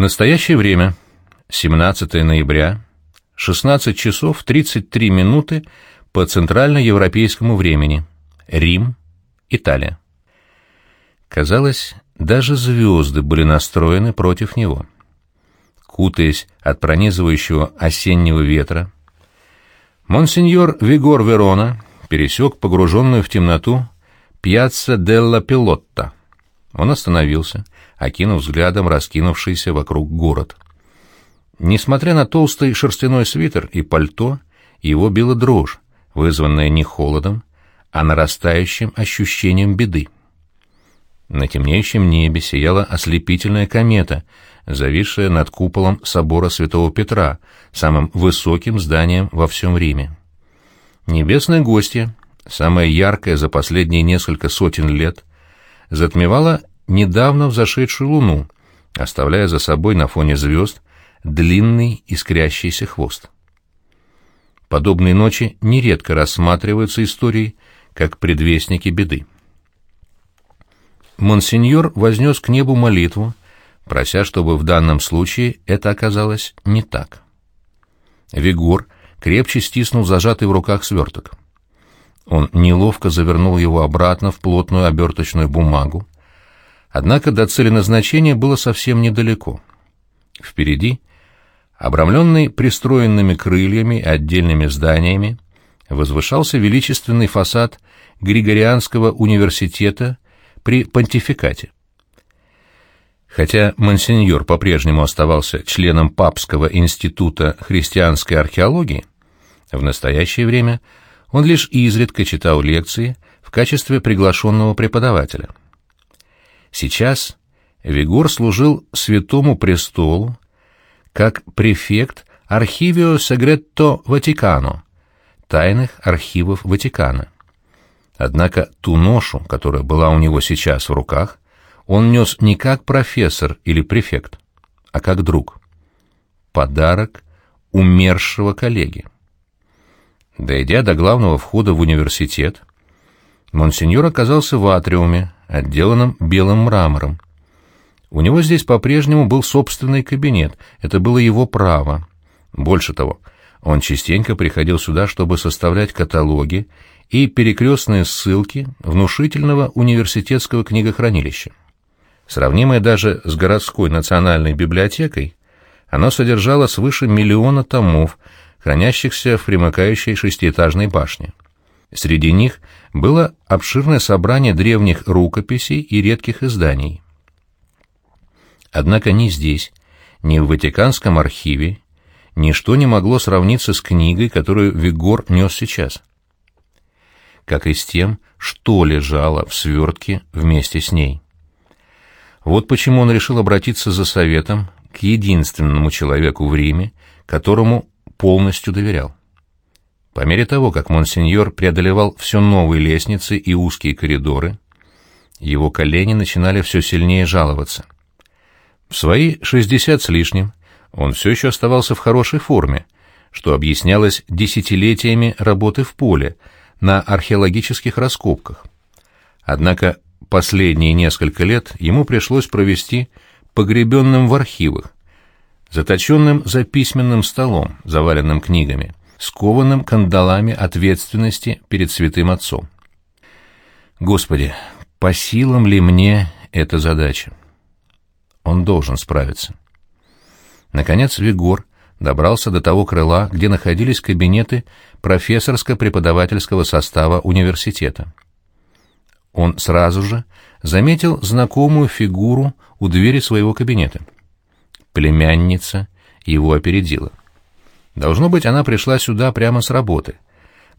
Настоящее время. 17 ноября. 16 часов 33 минуты по центральноевропейскому времени. Рим, Италия. Казалось, даже звезды были настроены против него. Кутаясь от пронизывающего осеннего ветра, монсеньор Вигор Верона пересек погруженную в темноту пьяцца Делла Пилотта. Он остановился, окинув взглядом раскинувшийся вокруг город. Несмотря на толстый шерстяной свитер и пальто, его била дрожь, вызванная не холодом, а нарастающим ощущением беды. На темнеющем небе сияла ослепительная комета, зависшая над куполом собора Святого Петра, самым высоким зданием во всем Риме. Небесное гостье, самое яркое за последние несколько сотен лет, затмевало недавно взошедшую луну, оставляя за собой на фоне звезд длинный искрящийся хвост. Подобные ночи нередко рассматриваются историей как предвестники беды. Монсеньор вознес к небу молитву, прося, чтобы в данном случае это оказалось не так. Вигор крепче стиснул зажатый в руках сверток. Он неловко завернул его обратно в плотную оберточную бумагу, однако до цели назначения было совсем недалеко. Впереди, обрамленный пристроенными крыльями и отдельными зданиями, возвышался величественный фасад Григорианского университета при понтификате. Хотя монсеньор по-прежнему оставался членом Папского института христианской археологии, в настоящее время он лишь изредка читал лекции в качестве приглашенного преподавателя. Сейчас Вигор служил Святому Престолу как префект Архивио Сегретто Ватикано, тайных архивов Ватикана. Однако ту ношу, которая была у него сейчас в руках, он нес не как профессор или префект, а как друг. Подарок умершего коллеги. Дойдя до главного входа в университет, монсеньор оказался в атриуме, отделанном белым мрамором. У него здесь по-прежнему был собственный кабинет, это было его право. Больше того, он частенько приходил сюда, чтобы составлять каталоги и перекрестные ссылки внушительного университетского книгохранилища. Сравнимое даже с городской национальной библиотекой, оно содержало свыше миллиона томов, хранящихся в примыкающей шестиэтажной башне. Среди них было обширное собрание древних рукописей и редких изданий. Однако ни здесь, ни в Ватиканском архиве ничто не могло сравниться с книгой, которую Вигор нес сейчас. Как и с тем, что лежало в свертке вместе с ней. Вот почему он решил обратиться за советом к единственному человеку в Риме, которому полностью доверял. По мере того, как монсеньор преодолевал все новые лестницы и узкие коридоры, его колени начинали все сильнее жаловаться. В свои шестьдесят с лишним он все еще оставался в хорошей форме, что объяснялось десятилетиями работы в поле, на археологических раскопках. Однако последние несколько лет ему пришлось провести погребенным в архивах, заточенным за письменным столом, заваленным книгами, скованным кандалами ответственности перед святым отцом. Господи, по силам ли мне эта задача? Он должен справиться. Наконец Вигор добрался до того крыла, где находились кабинеты профессорско-преподавательского состава университета он сразу же заметил знакомую фигуру у двери своего кабинета. Племянница его опередила. Должно быть, она пришла сюда прямо с работы.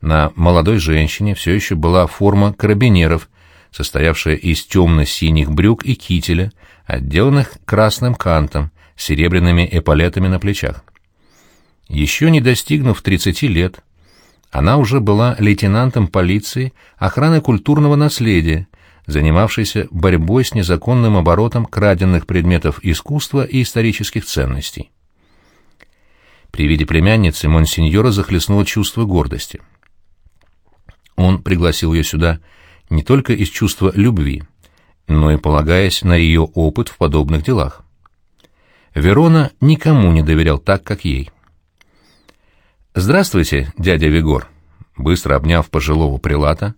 На молодой женщине все еще была форма карабинеров, состоявшая из темно-синих брюк и кителя, отделанных красным кантом, серебряными эполетами на плечах. Еще не достигнув 30 лет, она уже была лейтенантом полиции охраны культурного наследия, занимавшейся борьбой с незаконным оборотом краденных предметов искусства и исторических ценностей. При виде племянницы монсеньора захлестнуло чувство гордости. Он пригласил ее сюда не только из чувства любви, но и полагаясь на ее опыт в подобных делах. Верона никому не доверял так, как ей. «Здравствуйте, дядя Вигор!» Быстро обняв пожилого прилата,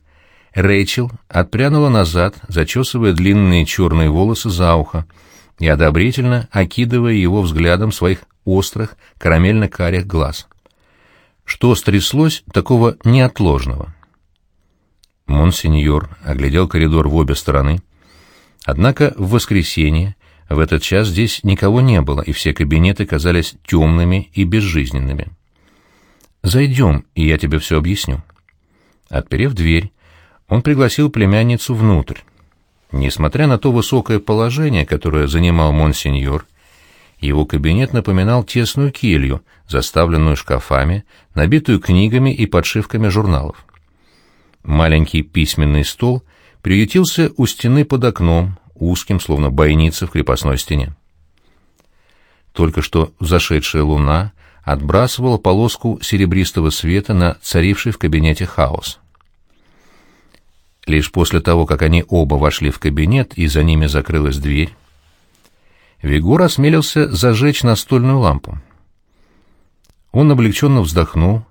Рэйчел отпрянула назад, зачесывая длинные черные волосы за ухо и одобрительно окидывая его взглядом своих острых карамельно-карих глаз. Что стряслось такого неотложного? Монсеньор оглядел коридор в обе стороны. Однако в воскресенье в этот час здесь никого не было, и все кабинеты казались темными и безжизненными. «Зайдем, и я тебе все объясню». Отперев дверь, он пригласил племянницу внутрь. Несмотря на то высокое положение, которое занимал монсеньор, его кабинет напоминал тесную келью, заставленную шкафами, набитую книгами и подшивками журналов. Маленький письменный стол приютился у стены под окном, узким, словно бойница в крепостной стене. Только что зашедшая луна отбрасывала полоску серебристого света на царивший в кабинете хаос. Лишь после того, как они оба вошли в кабинет и за ними закрылась дверь, Вигор осмелился зажечь настольную лампу. Он облегченно вздохнул,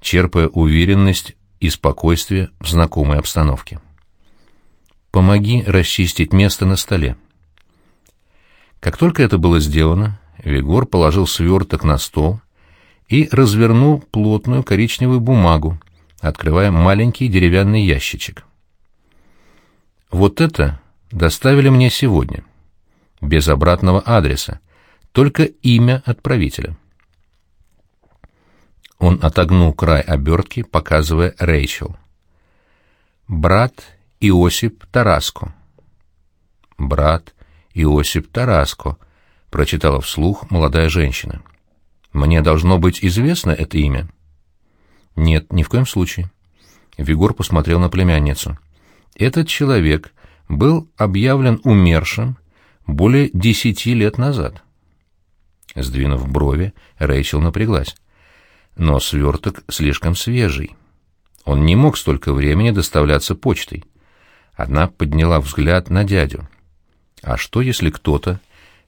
черпая уверенность и спокойствие в знакомой обстановке. «Помоги расчистить место на столе». Как только это было сделано, Вигор положил сверток на стол и развернул плотную коричневую бумагу, открывая маленький деревянный ящичек. «Вот это доставили мне сегодня, без обратного адреса, только имя отправителя». Он отогнул край обертки, показывая Рэйчел. «Брат Иосип Тараско». «Брат Иосип Тараско», — прочитала вслух молодая женщина. «Мне должно быть известно это имя?» «Нет, ни в коем случае». Вигор посмотрел на племянницу. «Этот человек был объявлен умершим более десяти лет назад». Сдвинув брови, Рэйчел напряглась но сверток слишком свежий. Он не мог столько времени доставляться почтой. Одна подняла взгляд на дядю. А что, если кто-то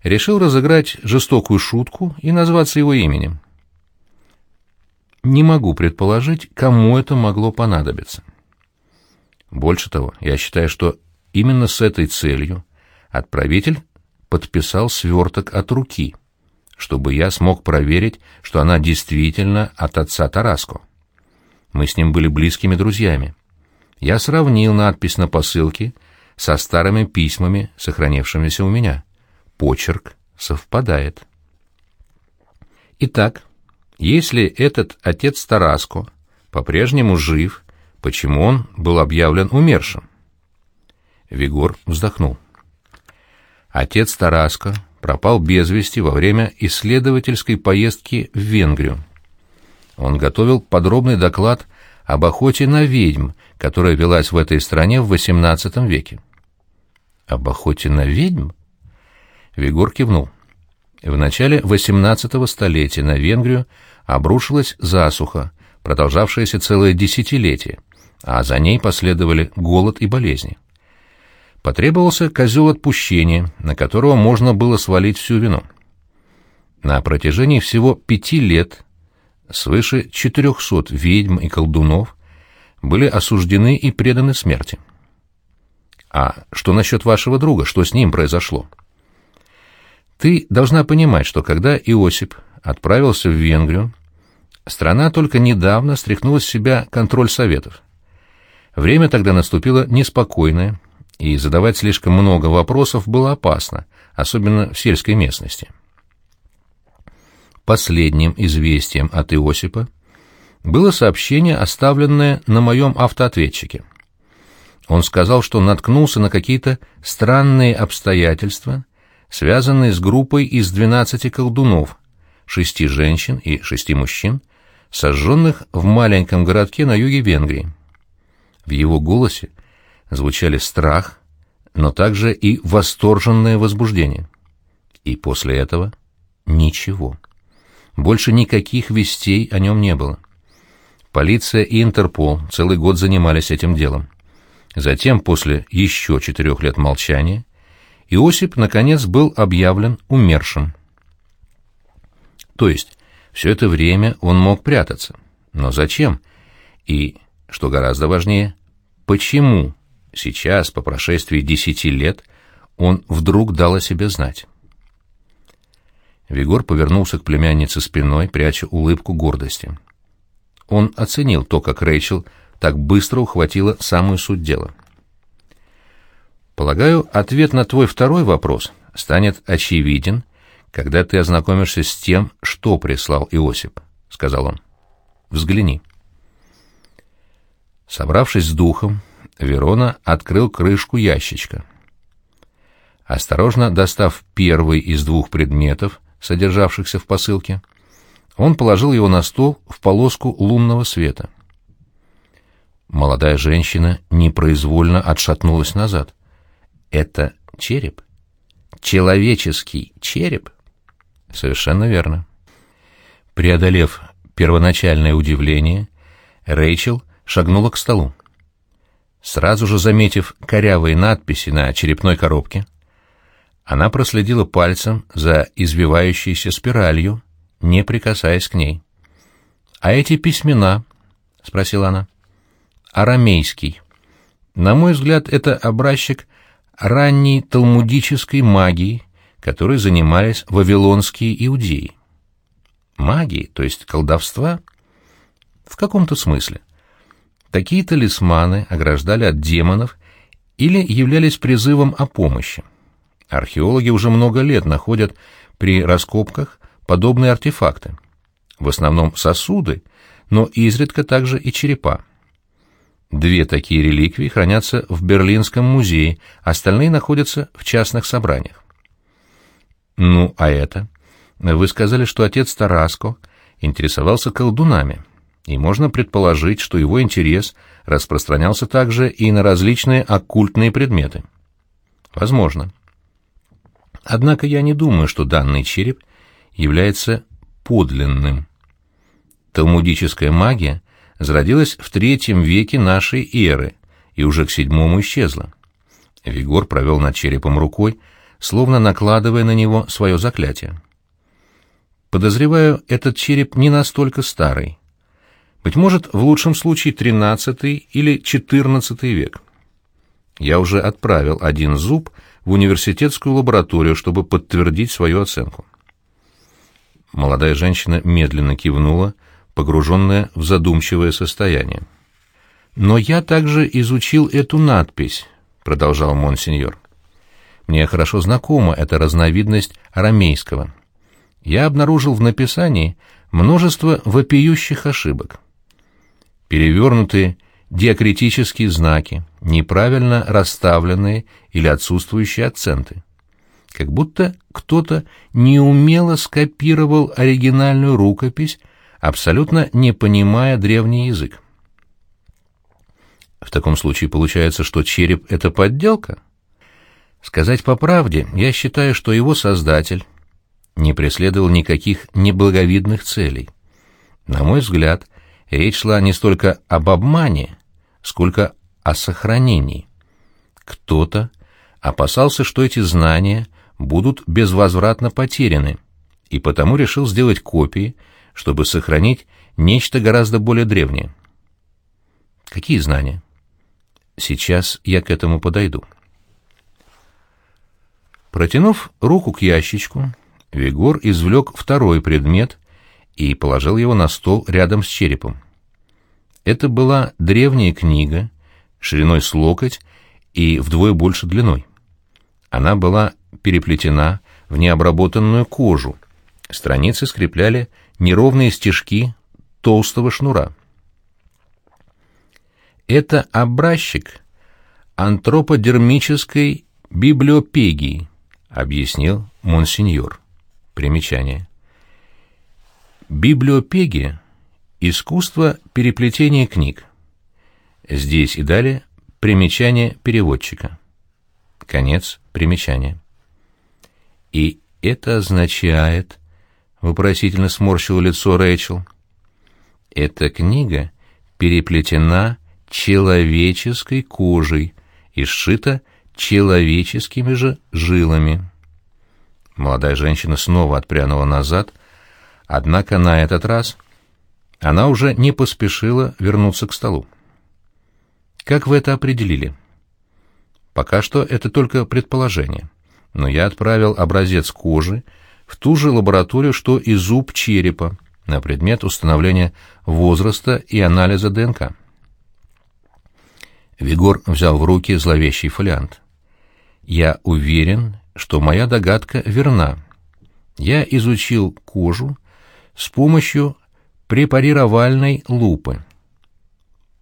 решил разыграть жестокую шутку и назваться его именем? Не могу предположить, кому это могло понадобиться. Больше того, я считаю, что именно с этой целью отправитель подписал сверток от руки — чтобы я смог проверить, что она действительно от отца Тараско. Мы с ним были близкими друзьями. Я сравнил надпись на посылке со старыми письмами, сохранившимися у меня. Почерк совпадает. Итак, если этот отец Тараско по-прежнему жив, почему он был объявлен умершим? Вигор вздохнул. Отец Тараско пропал без вести во время исследовательской поездки в Венгрию. Он готовил подробный доклад об охоте на ведьм, которая велась в этой стране в XVIII веке. «Об охоте на ведьм?» Вигор кивнул. В начале XVIII столетия на Венгрию обрушилась засуха, продолжавшаяся целое десятилетие, а за ней последовали голод и болезни потребовался козел отпущения, на которого можно было свалить всю вину. На протяжении всего пяти лет свыше четырехсот ведьм и колдунов были осуждены и преданы смерти. А что насчет вашего друга? Что с ним произошло? Ты должна понимать, что когда Иосип отправился в Венгрию, страна только недавно стряхнула с себя контроль советов. Время тогда наступило неспокойное, и задавать слишком много вопросов было опасно, особенно в сельской местности. Последним известием от Иосипа было сообщение, оставленное на моем автоответчике. Он сказал, что наткнулся на какие-то странные обстоятельства, связанные с группой из 12 колдунов, шести женщин и шести мужчин, сожженных в маленьком городке на юге Венгрии. В его голосе звучали страх, но также и восторженное возбуждение. И после этого ничего. Больше никаких вестей о нем не было. Полиция и Интерпол целый год занимались этим делом. Затем, после еще четырех лет молчания, Иосип, наконец, был объявлен умершим. То есть, все это время он мог прятаться. Но зачем? И, что гораздо важнее, почему сейчас, по прошествии десяти лет, он вдруг дал о себе знать? Вигор повернулся к племяннице спиной, пряча улыбку гордости. Он оценил то, как Рэйчел так быстро ухватила самую суть дела. «Полагаю, ответ на твой второй вопрос станет очевиден, когда ты ознакомишься с тем, что прислал Иосип», — сказал он. «Взгляни». Собравшись с духом, Верона открыл крышку ящичка. Осторожно достав первый из двух предметов, содержавшихся в посылке, он положил его на стол в полоску лунного света. Молодая женщина непроизвольно отшатнулась назад. «Это череп? Человеческий череп?» «Совершенно верно». Преодолев первоначальное удивление, Рэйчел шагнула к столу. Сразу же заметив корявые надписи на черепной коробке, она проследила пальцем за извивающейся спиралью, не прикасаясь к ней. «А эти письмена?» — спросила она. «Арамейский. На мой взгляд, это образчик ранней талмудической магии, которой занимались вавилонские иудеи. Магии, то есть колдовства? В каком-то смысле. Такие талисманы ограждали от демонов или являлись призывом о помощи. Археологи уже много лет находят при раскопках подобные артефакты. В основном сосуды, но изредка также и черепа. Две такие реликвии хранятся в Берлинском музее, остальные находятся в частных собраниях. Ну, а это? Вы сказали, что отец Тараско интересовался колдунами, и можно предположить, что его интерес распространялся также и на различные оккультные предметы. Возможно. Однако я не думаю, что данный череп является подлинным. Талмудическая магия зародилась в третьем веке нашей эры и уже к седьмому исчезла. Вигор провел над черепом рукой, словно накладывая на него свое заклятие. Подозреваю, этот череп не настолько старый. Быть может, в лучшем случае тринадцатый или четырнадцатый век. Я уже отправил один зуб в университетскую лабораторию, чтобы подтвердить свою оценку. Молодая женщина медленно кивнула, погруженная в задумчивое состояние. «Но я также изучил эту надпись», — продолжал монсеньор. «Мне хорошо знакома эта разновидность арамейского. Я обнаружил в написании множество вопиющих ошибок. Перевернутые диакритические знаки, неправильно расставленные или отсутствующие акценты. Как будто кто-то неумело скопировал оригинальную рукопись, абсолютно не понимая древний язык. В таком случае получается, что череп — это подделка? Сказать по правде, я считаю, что его создатель не преследовал никаких неблаговидных целей. На мой взгляд, речь шла не столько об обмане, сколько о сохранении. Кто-то опасался, что эти знания будут безвозвратно потеряны, и потому решил сделать копии, чтобы сохранить нечто гораздо более древнее. Какие знания? Сейчас я к этому подойду. Протянув руку к ящичку, Вигор извлек второй предмет и положил его на стол рядом с черепом. Это была древняя книга, шириной с локоть и вдвое больше длиной. Она была переплетена в необработанную кожу. Страницы скрепляли неровные стежки толстого шнура. Это образчик антроподермической библиопегии, объяснил монсеньор. Примечание. Библиопегия Искусство переплетения книг. Здесь и далее примечание переводчика. Конец примечания. И это означает, вопросительно сморщил лицо Рэйчел, эта книга переплетена человеческой кожей и сшита человеческими же жилами. Молодая женщина снова отпрянула назад, Однако на этот раз она уже не поспешила вернуться к столу. Как вы это определили? Пока что это только предположение, но я отправил образец кожи в ту же лабораторию, что и зуб черепа, на предмет установления возраста и анализа ДНК. Вигор взял в руки зловещий фолиант. «Я уверен, что моя догадка верна. Я изучил кожу с помощью препарировальной лупы.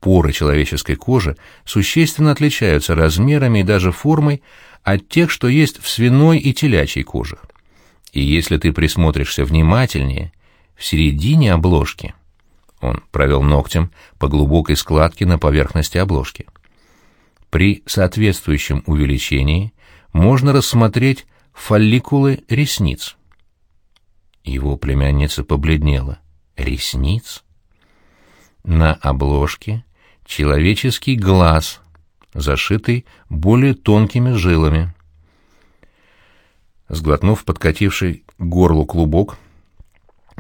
Поры человеческой кожи существенно отличаются размерами и даже формой от тех, что есть в свиной и телячьей кожах. И если ты присмотришься внимательнее, в середине обложки он провел ногтем по глубокой складке на поверхности обложки. При соответствующем увеличении можно рассмотреть фолликулы ресниц. Его племянница побледнела. Ресниц? На обложке человеческий глаз, зашитый более тонкими жилами. Сглотнув подкативший горлу клубок,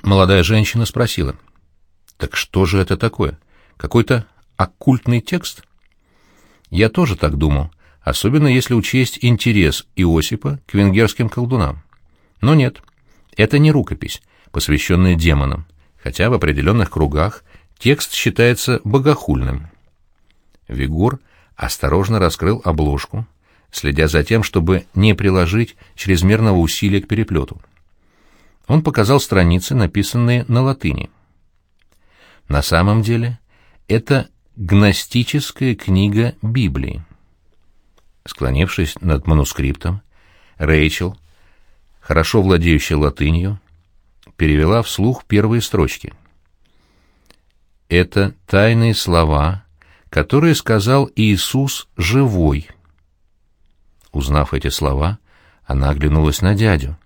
молодая женщина спросила, «Так что же это такое? Какой-то оккультный текст?» Я тоже так думал, особенно если учесть интерес Иосипа к венгерским колдунам. Но нет, это не рукопись, посвященная демонам, хотя в определенных кругах текст считается богохульным. Вигур осторожно раскрыл обложку, следя за тем, чтобы не приложить чрезмерного усилия к переплету. Он показал страницы, написанные на латыни. На самом деле это гностическая книга Библии. Склонившись над манускриптом, Рэйчел, хорошо владеющая латынью, перевела вслух первые строчки. Это тайные слова, которые сказал Иисус живой. Узнав эти слова, она оглянулась на дядю.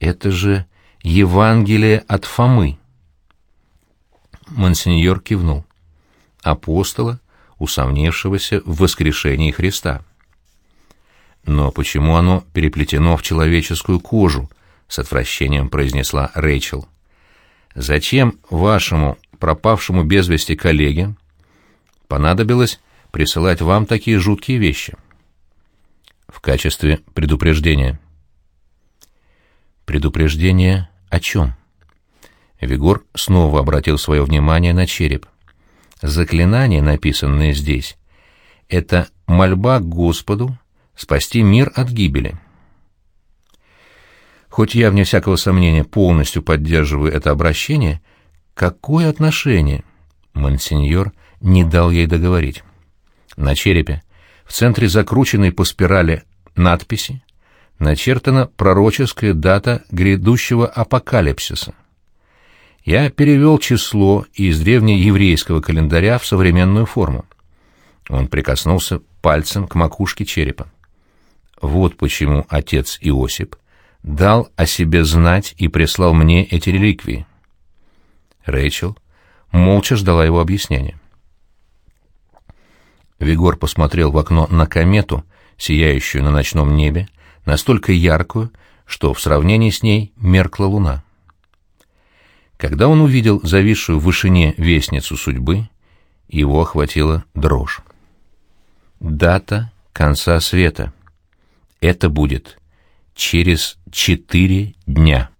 Это же Евангелие от Фомы. Монсеньор кивнул апостола, усомнившегося в воскрешении Христа. «Но почему оно переплетено в человеческую кожу?» — с отвращением произнесла Рэйчел. «Зачем вашему пропавшему без вести коллеге понадобилось присылать вам такие жуткие вещи?» «В качестве предупреждения». «Предупреждение о чем?» Вигор снова обратил свое внимание на череп. Заклинание, написанное здесь, — это мольба к Господу спасти мир от гибели. Хоть я, вне всякого сомнения, полностью поддерживаю это обращение, какое отношение? Монсеньор не дал ей договорить. На черепе, в центре закрученной по спирали надписи, начертана пророческая дата грядущего апокалипсиса я перевел число из древнееврейского календаря в современную форму. Он прикоснулся пальцем к макушке черепа. Вот почему отец Иосип дал о себе знать и прислал мне эти реликвии. Рэйчел молча ждала его объяснения. Вигор посмотрел в окно на комету, сияющую на ночном небе, настолько яркую, что в сравнении с ней меркла луна. Когда он увидел зависшую в вышине вестницу судьбы, его охватила дрожь. Дата конца света. Это будет через четыре дня.